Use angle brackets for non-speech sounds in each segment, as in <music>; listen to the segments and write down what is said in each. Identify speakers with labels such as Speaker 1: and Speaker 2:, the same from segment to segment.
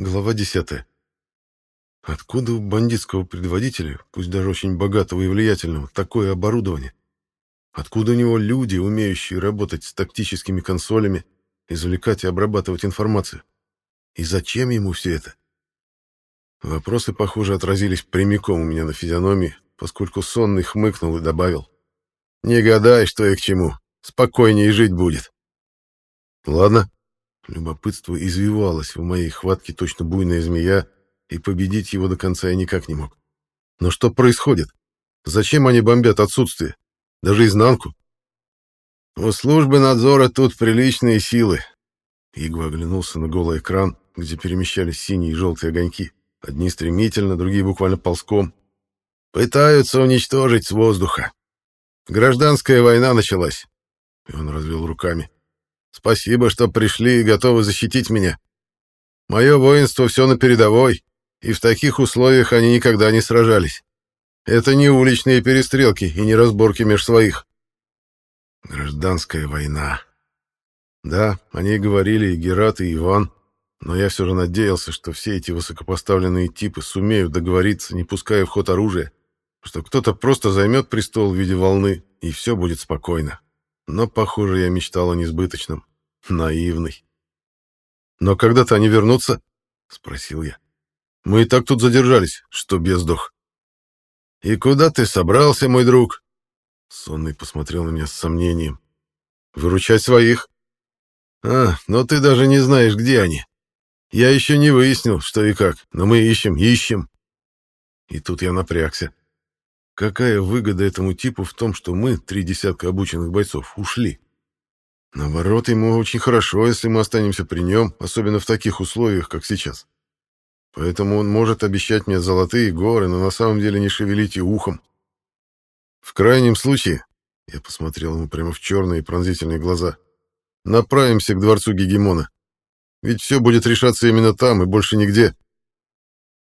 Speaker 1: Глава 10. Откуда у бандитского предводителя, пусть даже очень богатого и влиятельного, такое оборудование? Откуда у него люди, умеющие работать с тактическими консолями, извлекать и обрабатывать информацию? И зачем ему все это? Вопросы, похоже, отразились прямиком у меня на физиономии, поскольку сонный хмыкнул и добавил. «Не гадай, что и к чему. Спокойнее жить будет». «Ладно». Любопытство извивалось в моей хватке точно буйная змея, и победить его до конца я никак не мог. Но что происходит? Зачем они бомбят отсутствие? Даже изнанку? У службы надзора тут приличные силы. Игва оглянулся на голый экран, где перемещались синие и желтые огоньки. Одни стремительно, другие буквально ползком. Пытаются уничтожить с воздуха. Гражданская война началась. И он развел руками. Спасибо, что пришли и готовы защитить меня. Мое воинство все на передовой, и в таких условиях они никогда не сражались. Это не уличные перестрелки и не разборки меж своих. Гражданская война. Да, они говорили и Герат, и Иван, но я все же надеялся, что все эти высокопоставленные типы сумеют договориться, не пуская в ход оружия, что кто-то просто займет престол в виде волны, и все будет спокойно. Но, похоже, я мечтал о несбыточном. Наивный. «Но когда-то они вернутся?» — спросил я. «Мы и так тут задержались, что бездух». «И куда ты собрался, мой друг?» Сонный посмотрел на меня с сомнением. «Выручать своих». «А, но ты даже не знаешь, где они. Я еще не выяснил, что и как, но мы ищем, ищем». И тут я напрягся. Какая выгода этому типу в том, что мы, три десятка обученных бойцов, ушли? Наоборот, ему очень хорошо, если мы останемся при нем, особенно в таких условиях, как сейчас. Поэтому он может обещать мне золотые горы, но на самом деле не шевелить и ухом. В крайнем случае, я посмотрел ему прямо в черные пронзительные глаза, направимся к дворцу Гегемона. Ведь все будет решаться именно там и больше нигде.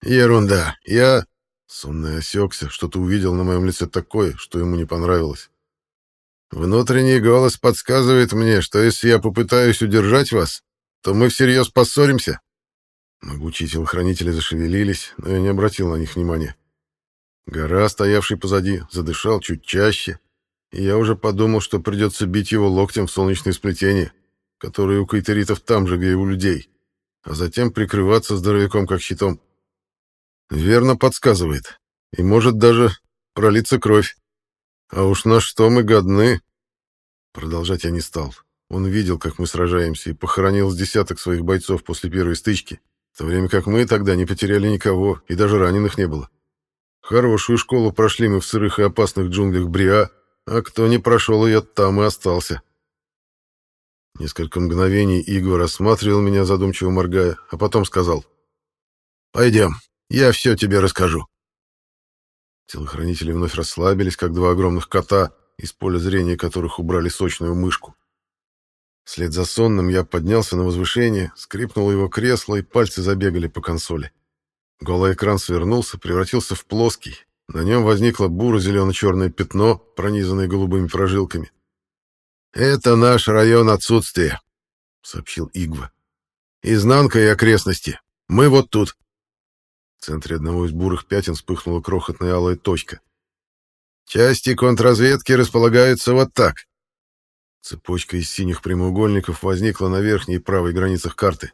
Speaker 1: Ерунда. Я... Сонный осекся, что-то увидел на моем лице такое, что ему не понравилось. Внутренний голос подсказывает мне, что если я попытаюсь удержать вас, то мы всерьез поссоримся. Могучие телохранители зашевелились, но я не обратил на них внимания. Гора, стоявший позади, задышал чуть чаще, и я уже подумал, что придется бить его локтем в солнечное сплетение, которое у кайтеритов там же, где и у людей, а затем прикрываться здоровяком как щитом. Верно подсказывает, и может даже пролиться кровь. А уж на что мы годны? Продолжать я не стал. Он видел, как мы сражаемся, и похоронил с десяток своих бойцов после первой стычки, в то время как мы тогда не потеряли никого, и даже раненых не было. Хорошую школу прошли мы в сырых и опасных джунглях Бриа, а кто не прошел ее, там и остался. Несколько мгновений Игорь рассматривал меня, задумчиво моргая, а потом сказал. «Пойдем, я все тебе расскажу». Телохранители вновь расслабились, как два огромных кота, из поля зрения которых убрали сочную мышку. Вслед за сонным я поднялся на возвышение, скрипнуло его кресло, и пальцы забегали по консоли. Голый экран свернулся, превратился в плоский. На нем возникло буро-зелено-черное пятно, пронизанное голубыми прожилками. «Это наш район отсутствия», — сообщил Игва. «Изнанка и окрестности. Мы вот тут». В центре одного из бурых пятен вспыхнула крохотная алая точка. Части контрразведки располагаются вот так. Цепочка из синих прямоугольников возникла на верхней правой границах карты.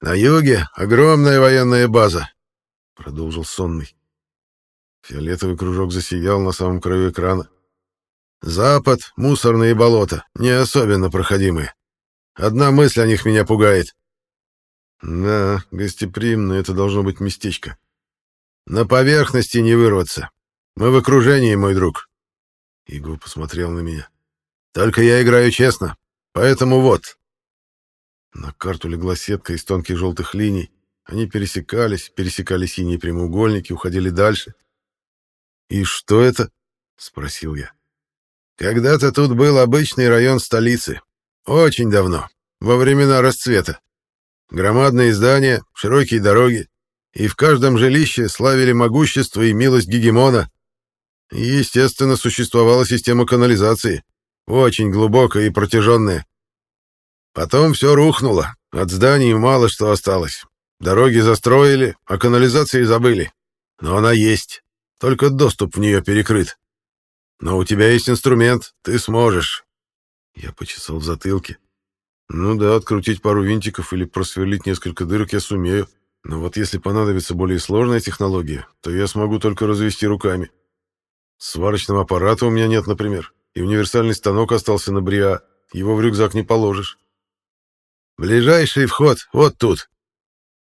Speaker 1: На юге огромная военная база, продолжил сонный. Фиолетовый кружок засиял на самом краю экрана. Запад — мусорные болота, не особенно проходимые. Одна мысль о них меня пугает. Да, гостеприимно это должно быть местечко. На поверхности не вырваться. Мы в окружении, мой друг. Игорь посмотрел на меня. Только я играю честно, поэтому вот. На карту легла сетка из тонких желтых линий. Они пересекались, пересекали синие прямоугольники, уходили дальше. «И что это?» — спросил я. «Когда-то тут был обычный район столицы. Очень давно, во времена расцвета. Громадные здания, широкие дороги, и в каждом жилище славили могущество и милость Гегемона. И, естественно, существовала система канализации, очень глубокая и протяженная. Потом все рухнуло, от зданий мало что осталось. Дороги застроили, а канализации забыли. Но она есть. Только доступ в нее перекрыт. Но у тебя есть инструмент, ты сможешь. Я почесал в затылке. Ну да, открутить пару винтиков или просверлить несколько дырок я сумею. Но вот если понадобится более сложная технология, то я смогу только развести руками. Сварочного аппарата у меня нет, например, и универсальный станок остался на Бриа, его в рюкзак не положишь. Ближайший вход вот тут.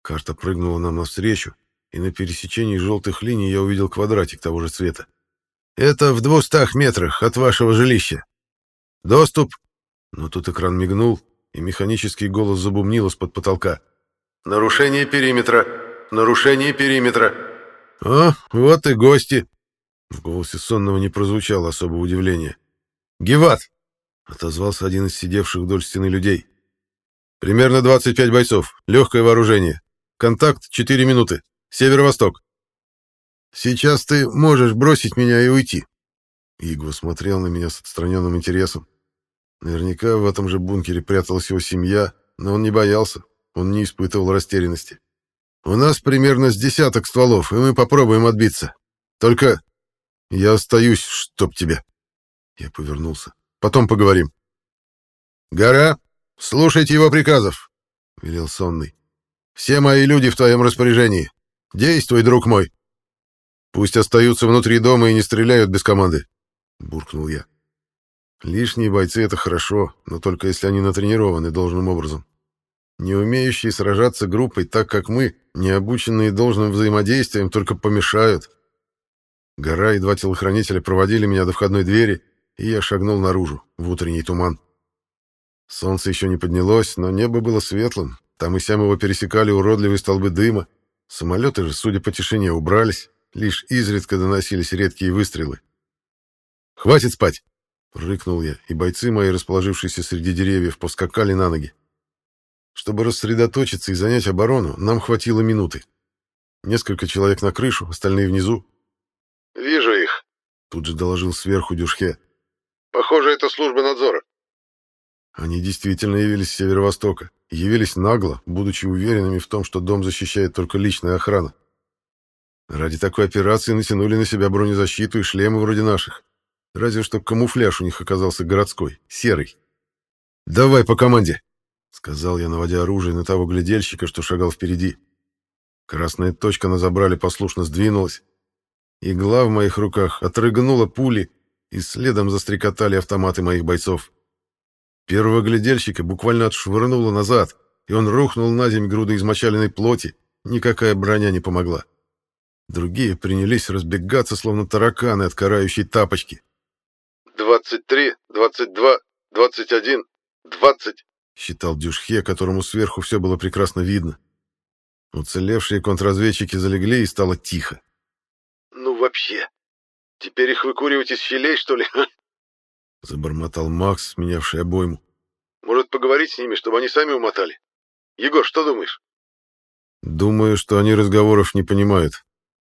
Speaker 1: Карта прыгнула нам навстречу, и на пересечении желтых линий я увидел квадратик того же цвета. Это в двухстах метрах от вашего жилища. Доступ... Но тут экран мигнул, и механический голос забумнил из-под потолка. «Нарушение периметра! Нарушение периметра!» «О, вот и гости!» В голосе сонного не прозвучало особого удивления. «Геват!» — отозвался один из сидевших вдоль стены людей. «Примерно 25 бойцов. Легкое вооружение. Контакт 4 минуты. Северо-восток». «Сейчас ты можешь бросить меня и уйти». Игва смотрел на меня с отстраненным интересом. Наверняка в этом же бункере пряталась его семья, но он не боялся, он не испытывал растерянности. «У нас примерно с десяток стволов, и мы попробуем отбиться. Только я остаюсь, чтоб тебе». Я повернулся. «Потом поговорим». «Гора, слушайте его приказов», — велел сонный. «Все мои люди в твоем распоряжении. Действуй, друг мой». «Пусть остаются внутри дома и не стреляют без команды», — буркнул я. «Лишние бойцы — это хорошо, но только если они натренированы должным образом. Не умеющие сражаться группой так, как мы, не обученные должным взаимодействием, только помешают». Гора и два телохранителя проводили меня до входной двери, и я шагнул наружу, в утренний туман. Солнце еще не поднялось, но небо было светлым. Там и сям его пересекали уродливые столбы дыма. Самолеты же, судя по тишине, убрались. Лишь изредка доносились редкие выстрелы. «Хватит спать!» — рыкнул я, и бойцы мои, расположившиеся среди деревьев, поскакали на ноги. Чтобы рассредоточиться и занять оборону, нам хватило минуты. Несколько человек на крышу, остальные внизу.
Speaker 2: «Вижу их», —
Speaker 1: тут же доложил сверху Дюшхе.
Speaker 2: «Похоже, это служба надзора».
Speaker 1: Они действительно явились с северо-востока, явились нагло, будучи уверенными в том, что дом защищает только личная охрана. Ради такой операции натянули на себя бронезащиту и шлемы вроде наших. Разве что камуфляж у них оказался городской, серый. «Давай по команде!» — сказал я, наводя оружие на того глядельщика, что шагал впереди. Красная точка на забрале послушно сдвинулась. Игла в моих руках отрыгнула пули, и следом застрекотали автоматы моих бойцов. Первого глядельщика буквально отшвырнуло назад, и он рухнул на землю груды измочаленной плоти. Никакая броня не помогла. Другие принялись разбегаться, словно тараканы от карающей тапочки.
Speaker 2: «Двадцать три, двадцать два, двадцать один, двадцать...»
Speaker 1: считал Дюшхе, которому сверху все было прекрасно видно. Уцелевшие контрразведчики залегли, и стало тихо.
Speaker 2: «Ну вообще, теперь их выкуривать из щелей, что ли?» <laughs>
Speaker 1: Забормотал Макс, менявший обойму.
Speaker 2: «Может, поговорить с ними, чтобы они сами умотали? Егор, что думаешь?»
Speaker 1: «Думаю, что они разговоров не понимают.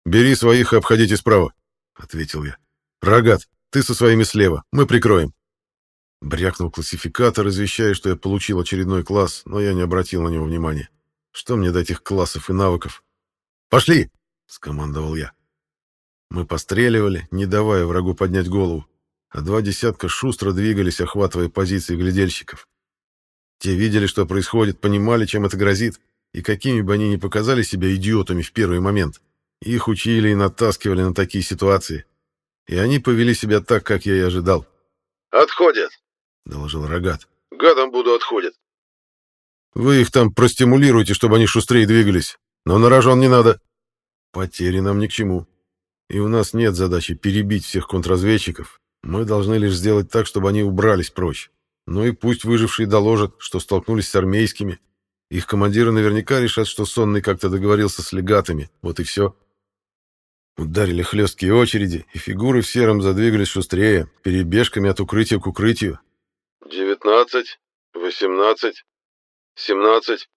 Speaker 1: Бери своих и обходите справа», — ответил я. «Рогат, ты со своими слева, мы прикроем». Брякнул классификатор, извещая, что я получил очередной класс, но я не обратил на него внимания. Что мне до этих классов и навыков? «Пошли!» — скомандовал я. Мы постреливали, не давая врагу поднять голову а два десятка шустро двигались, охватывая позиции глядельщиков. Те видели, что происходит, понимали, чем это грозит, и какими бы они ни показали себя идиотами в первый момент, их учили и натаскивали на такие ситуации. И они повели себя так, как я и ожидал.
Speaker 2: «Отходят», —
Speaker 1: доложил Рогат.
Speaker 2: «Гадом буду отходят».
Speaker 1: «Вы их там простимулируете, чтобы они шустрее двигались, но на рожон не надо. Потери нам ни к чему. И у нас нет задачи перебить всех контрразведчиков, мы должны лишь сделать так, чтобы они убрались прочь. Ну и пусть выжившие доложат, что столкнулись с армейскими. Их командиры наверняка решат, что Сонный как-то договорился с легатами. Вот и все. Ударили хлесткие очереди, и фигуры в сером задвигались шустрее, перебежками от укрытия к укрытию.
Speaker 2: «Девятнадцать, восемнадцать, семнадцать...»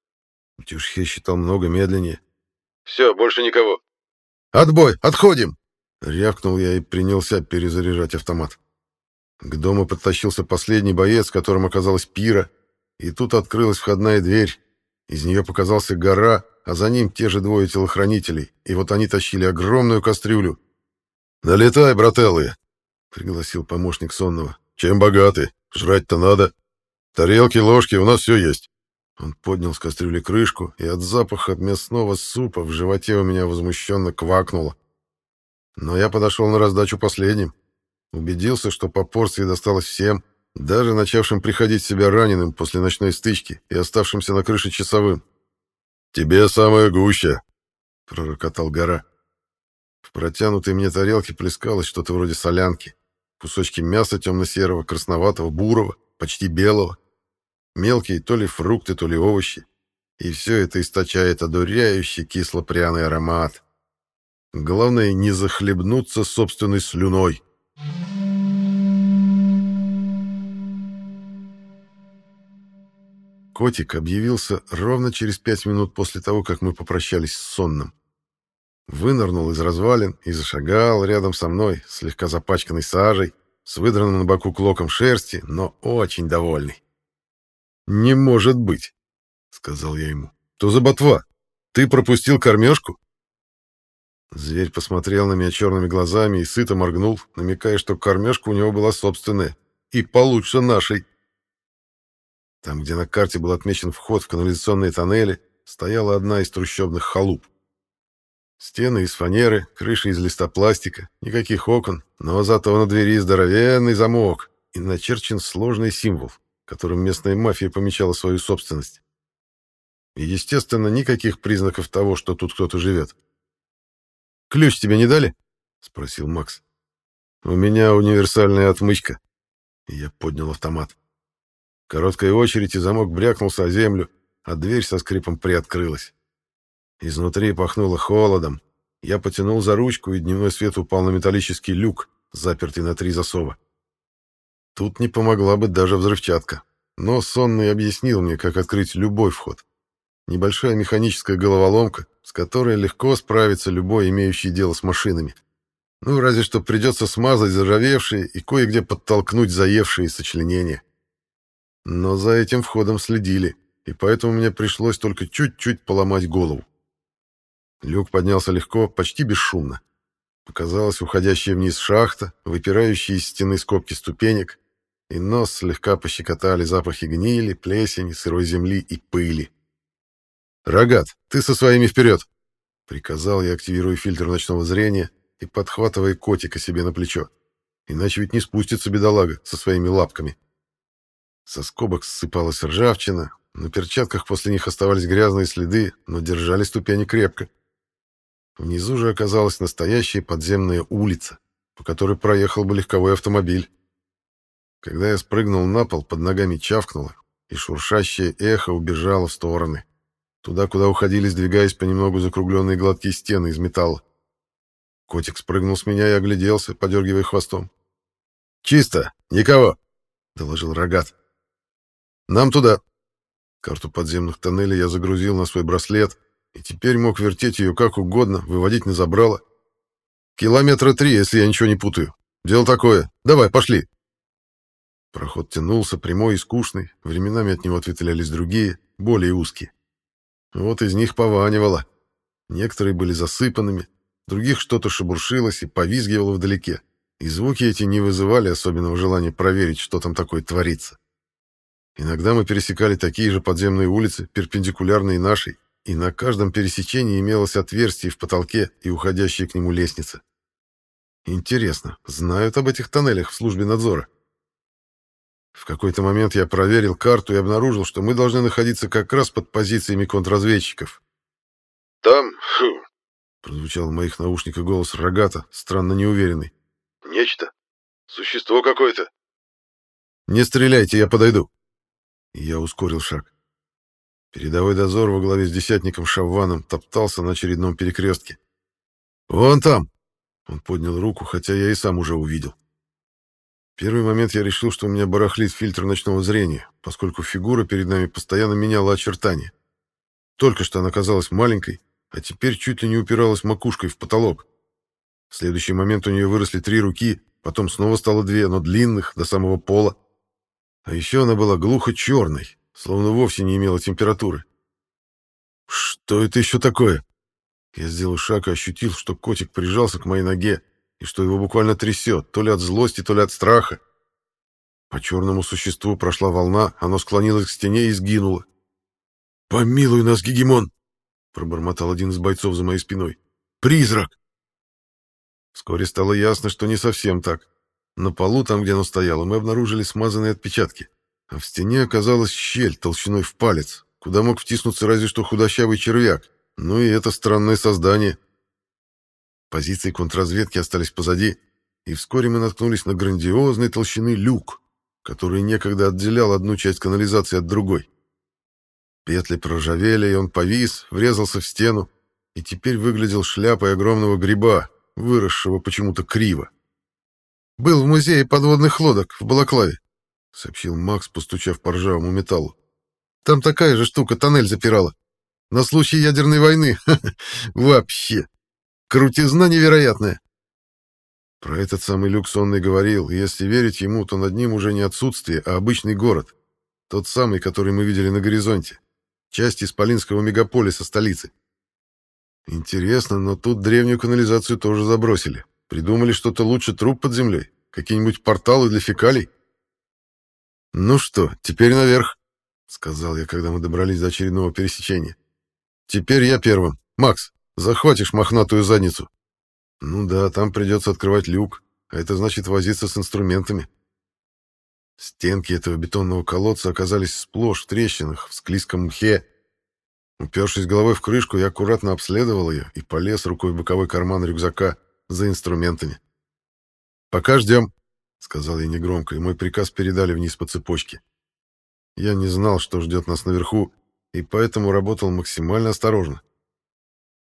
Speaker 1: Тюшхе считал много медленнее.
Speaker 2: «Все, больше никого».
Speaker 1: «Отбой! Отходим!» Рявкнул я и принялся перезаряжать автомат. К дому подтащился последний боец, которым оказалась пира, и тут открылась входная дверь. Из нее показался гора, а за ним те же двое телохранителей, и вот они тащили огромную кастрюлю. «Налетай, брателлы!» — пригласил помощник сонного. «Чем богаты? Жрать-то надо. Тарелки, ложки, у нас все есть». Он поднял с кастрюли крышку, и от запаха мясного супа в животе у меня возмущенно квакнуло. Но я подошел на раздачу последним. Убедился, что по порции досталось всем, даже начавшим приходить в себя раненым после ночной стычки и оставшимся на крыше часовым. «Тебе самое гуще!» — пророкотал гора. В протянутой мне тарелке плескалось что-то вроде солянки. Кусочки мяса темно-серого, красноватого, бурого, почти белого. Мелкие то ли фрукты, то ли овощи. И все это источает одуряющий кисло-пряный аромат. Главное, не захлебнуться собственной слюной. Котик объявился ровно через пять минут после того, как мы попрощались с сонным. Вынырнул из развалин и зашагал рядом со мной, слегка запачканный сажей, с выдранным на боку клоком шерсти, но очень довольный. «Не может быть», — сказал я ему. «Что за ботва? Ты пропустил кормежку?» Зверь посмотрел на меня черными глазами и сыто моргнул, намекая, что кормежка у него была собственная и получше нашей. Там, где на карте был отмечен вход в канализационные тоннели, стояла одна из трущобных халуп. Стены из фанеры, крыша из листопластика, никаких окон, но зато на двери здоровенный замок и начерчен сложный символ, которым местная мафия помечала свою собственность. И, естественно, никаких признаков того, что тут кто-то живет. «Ключ тебе не дали?» — спросил Макс. «У меня универсальная отмычка». И я поднял автомат. Короткая очередь, и замок брякнулся о землю, а дверь со скрипом приоткрылась. Изнутри пахнуло холодом. Я потянул за ручку, и дневной свет упал на металлический люк, запертый на три засова. Тут не помогла бы даже взрывчатка. Но сонный объяснил мне, как открыть любой вход. Небольшая механическая головоломка, с которой легко справится любой, имеющий дело с машинами. Ну, разве что придется смазать заржавевшие и кое-где подтолкнуть заевшие сочленения. Но за этим входом следили, и поэтому мне пришлось только чуть-чуть поломать голову. Люк поднялся легко, почти бесшумно. Показалась уходящая вниз шахта, выпирающие из стены скобки ступенек, и нос слегка пощекотали запахи гнили, плесени, сырой земли и пыли. «Рогат, ты со своими вперед!» — приказал я, активируя фильтр ночного зрения и подхватывая котика себе на плечо. Иначе ведь не спустится бедолага со своими лапками. Со скобок ссыпалась ржавчина, на перчатках после них оставались грязные следы, но держали ступени крепко. Внизу же оказалась настоящая подземная улица, по которой проехал бы легковой автомобиль. Когда я спрыгнул на пол, под ногами чавкнуло, и шуршащее эхо убежало в стороны. Туда, куда уходили, сдвигаясь понемногу закругленные гладкие стены из металла. Котик спрыгнул с меня и огляделся, подергивая хвостом. «Чисто! Никого!» — доложил рогат. «Нам туда!» Карту подземных тоннелей я загрузил на свой браслет, и теперь мог вертеть ее как угодно, выводить на забрало. Километра три, если я ничего не путаю. Дело такое. Давай, пошли. Проход тянулся, прямой и скучный. Временами от него ответвлялись другие, более узкие. Вот из них пованивало. Некоторые были засыпанными, других что-то шебуршилось и повизгивало вдалеке. И звуки эти не вызывали особенного желания проверить, что там такое творится. Иногда мы пересекали такие же подземные улицы, перпендикулярные нашей, и на каждом пересечении имелось отверстие в потолке и уходящая к нему лестница. Интересно, знают об этих тоннелях в службе надзора? В какой-то момент я проверил карту и обнаружил, что мы должны находиться как раз под позициями контрразведчиков.
Speaker 2: «Там...»
Speaker 1: прозвучал в моих наушниках голос рогата, странно неуверенный.
Speaker 2: «Нечто. Существо какое-то».
Speaker 1: «Не стреляйте, я подойду». Я ускорил шаг. Передовой дозор во главе с десятником Шавваном топтался на очередном перекрестке. «Вон там!» Он поднял руку, хотя я и сам уже увидел. Первый момент я решил, что у меня барахлит фильтр ночного зрения, поскольку фигура перед нами постоянно меняла очертания. Только что она казалась маленькой, а теперь чуть ли не упиралась макушкой в потолок. В следующий момент у нее выросли три руки, потом снова стало две, но длинных, до самого пола. А еще она была глухо черной, словно вовсе не имела температуры. Что это еще такое? Я сделал шаг и ощутил, что котик прижался к моей ноге, и что его буквально трясет, то ли от злости, то ли от страха. По черному существу прошла волна, оно склонилось к стене и сгинуло. «Помилуй нас, Гегемон!» — пробормотал один из бойцов за моей спиной. «Призрак!» Вскоре стало ясно, что не совсем так. На полу, там, где оно стояло, мы обнаружили смазанные отпечатки, а в стене оказалась щель толщиной в палец, куда мог втиснуться разве что худощавый червяк, ну и это странное создание. Позиции контрразведки остались позади, и вскоре мы наткнулись на грандиозной толщины люк, который некогда отделял одну часть канализации от другой. Петли проржавели, и он повис, врезался в стену, и теперь выглядел шляпой огромного гриба, выросшего почему-то криво. «Был в музее подводных лодок в Балаклаве», — сообщил Макс, постучав по ржавому металлу. «Там такая же штука тоннель запирала. На случай ядерной войны. <laughs> Вообще. Крутизна невероятная. Про этот самый люк сонный говорил, и если верить ему, то над ним уже не отсутствие, а обычный город. Тот самый, который мы видели на горизонте. Часть исполинского мегаполиса столицы. Интересно, но тут древнюю канализацию тоже забросили. Придумали что-то лучше труб под землей. Какие-нибудь порталы для фекалий. «Ну что, теперь наверх», — сказал я, когда мы добрались до очередного пересечения. Теперь я первым. Макс, захватишь мохнатую задницу. Ну да, там придется открывать люк, а это значит возиться с инструментами. Стенки этого бетонного колодца оказались сплошь в трещинах, в склизком мхе. Упершись головой в крышку, я аккуратно обследовал ее и полез рукой в боковой карман рюкзака за инструментами. «Пока ждем», — сказал я негромко, и мой приказ передали вниз по цепочке. Я не знал, что ждет нас наверху, и поэтому работал максимально осторожно.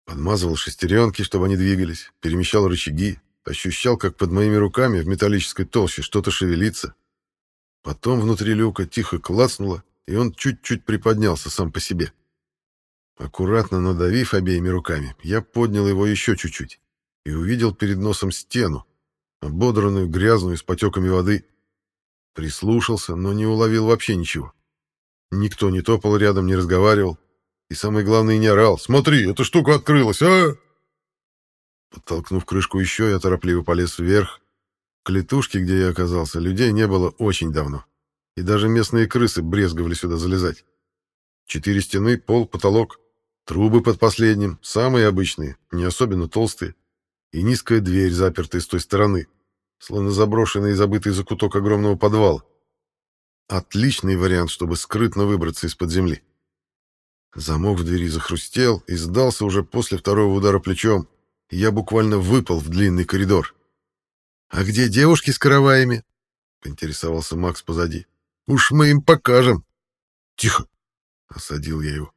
Speaker 1: Подмазывал шестеренки, чтобы они двигались, перемещал рычаги, ощущал, как под моими руками в металлической толще что-то шевелится. Потом внутри люка тихо клацнуло, и он чуть-чуть приподнялся сам по себе. Аккуратно надавив обеими руками, я поднял его еще чуть-чуть и увидел перед носом стену, ободранную, грязную, с потеками воды. Прислушался, но не уловил вообще ничего. Никто не топал рядом, не разговаривал. И самое главное, не орал. «Смотри, эта штука открылась, а!» Подтолкнув крышку еще, я торопливо полез вверх. К летушке, где я оказался, людей не было очень давно. И даже местные крысы брезговали сюда залезать. Четыре стены, пол, потолок. Трубы под последним, самые обычные, не особенно толстые. И низкая дверь, запертая с той стороны, словно заброшенный и забытый закуток огромного подвала. Отличный вариант, чтобы скрытно выбраться из-под земли. Замок в двери захрустел и сдался уже после второго удара плечом, я буквально выпал в длинный коридор. «А где девушки с караваями?» — поинтересовался Макс позади. «Уж мы им покажем!» «Тихо!» — осадил я его.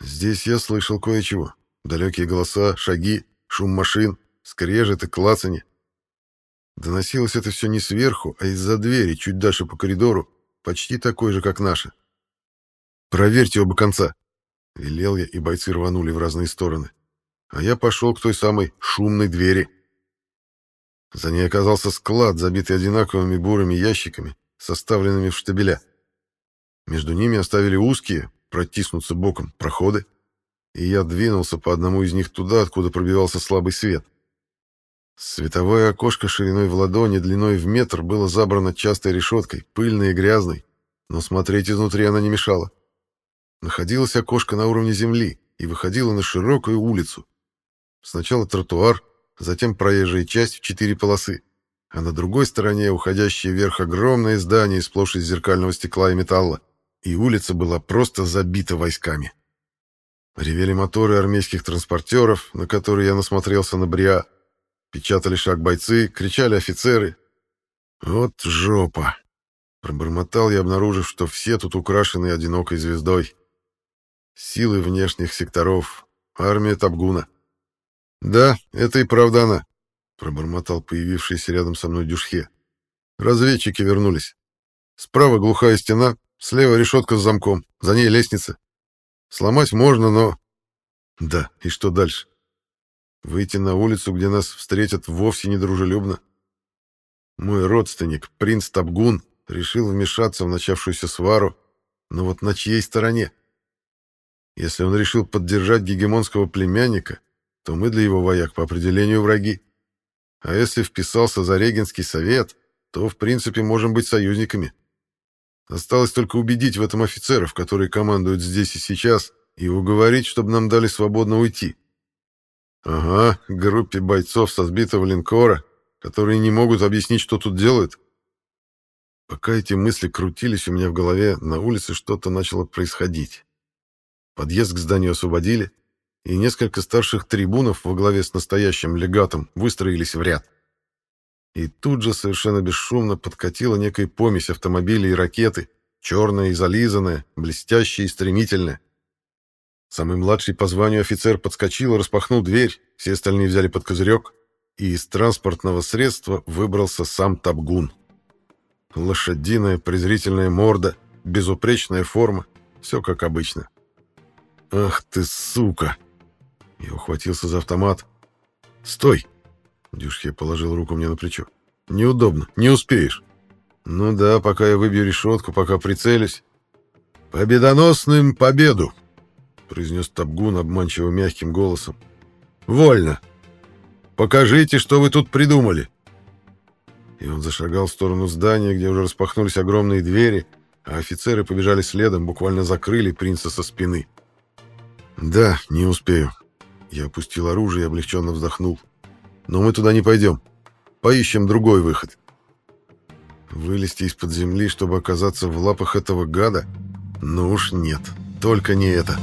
Speaker 1: Здесь я слышал кое-чего. Далекие голоса, шаги, шум машин, скрежет и клацанье. Доносилось это все не сверху, а из-за двери, чуть дальше по коридору, почти такой же, как наша. «Проверьте оба конца!» — велел я, и бойцы рванули в разные стороны. А я пошел к той самой шумной двери. За ней оказался склад, забитый одинаковыми бурыми ящиками, составленными в штабеля. Между ними оставили узкие, протиснуться боком, проходы, и я двинулся по одному из них туда, откуда пробивался слабый свет. Световое окошко шириной в ладони, длиной в метр, было забрано частой решеткой, пыльной и грязной, но смотреть изнутри она не мешала. Находилось окошко на уровне земли и выходило на широкую улицу. Сначала тротуар, затем проезжая часть в четыре полосы, а на другой стороне уходящее вверх огромное здание сплошь из зеркального стекла и металла, и улица была просто забита войсками. Ревели моторы армейских транспортеров, на которые я насмотрелся на Бриа, Печатали шаг бойцы, кричали офицеры. «Вот жопа!» Пробормотал я, обнаружив, что все тут украшены одинокой звездой. Силы внешних секторов. Армия Табгуна. «Да, это и правда она», — пробормотал появившийся рядом со мной Дюшхе. «Разведчики вернулись. Справа глухая стена, слева решетка с замком, за ней лестница. Сломать можно, но...» «Да, и что дальше?» Выйти на улицу, где нас встретят вовсе недружелюбно. Мой родственник, принц Табгун, решил вмешаться в начавшуюся свару, но вот на чьей стороне? Если он решил поддержать гегемонского племянника, то мы для его вояк по определению враги. А если вписался за Регенский совет, то, в принципе, можем быть союзниками. Осталось только убедить в этом офицеров, которые командуют здесь и сейчас, и уговорить, чтобы нам дали свободно уйти. Ага, группе бойцов со сбитого линкора, которые не могут объяснить, что тут делают. Пока эти мысли крутились у меня в голове, на улице что-то начало происходить. Подъезд к зданию освободили, и несколько старших трибунов во главе с настоящим легатом выстроились в ряд. И тут же совершенно бесшумно подкатила некая помесь автомобилей и ракеты, черная и зализанная, блестящая и стремительная. Самый младший по званию офицер подскочил, распахнул дверь, все остальные взяли под козырек, и из транспортного средства выбрался сам Табгун. Лошадиная презрительная морда, безупречная форма, все как обычно. «Ах ты, сука!» Я ухватился за автомат. «Стой!» Дюшхе положил руку мне на плечо. «Неудобно, не успеешь». «Ну да, пока я выбью решетку, пока прицелюсь». «Победоносным победу!» произнес Табгун обманчиво мягким голосом. «Вольно! Покажите, что вы тут придумали!» И он зашагал в сторону здания, где уже распахнулись огромные двери, а офицеры побежали следом, буквально закрыли принца со спины. «Да, не успею». Я опустил оружие и облегченно вздохнул. «Но мы туда не пойдем. Поищем другой выход». Вылезти из-под земли, чтобы оказаться в лапах этого гада? Ну уж нет, только не это.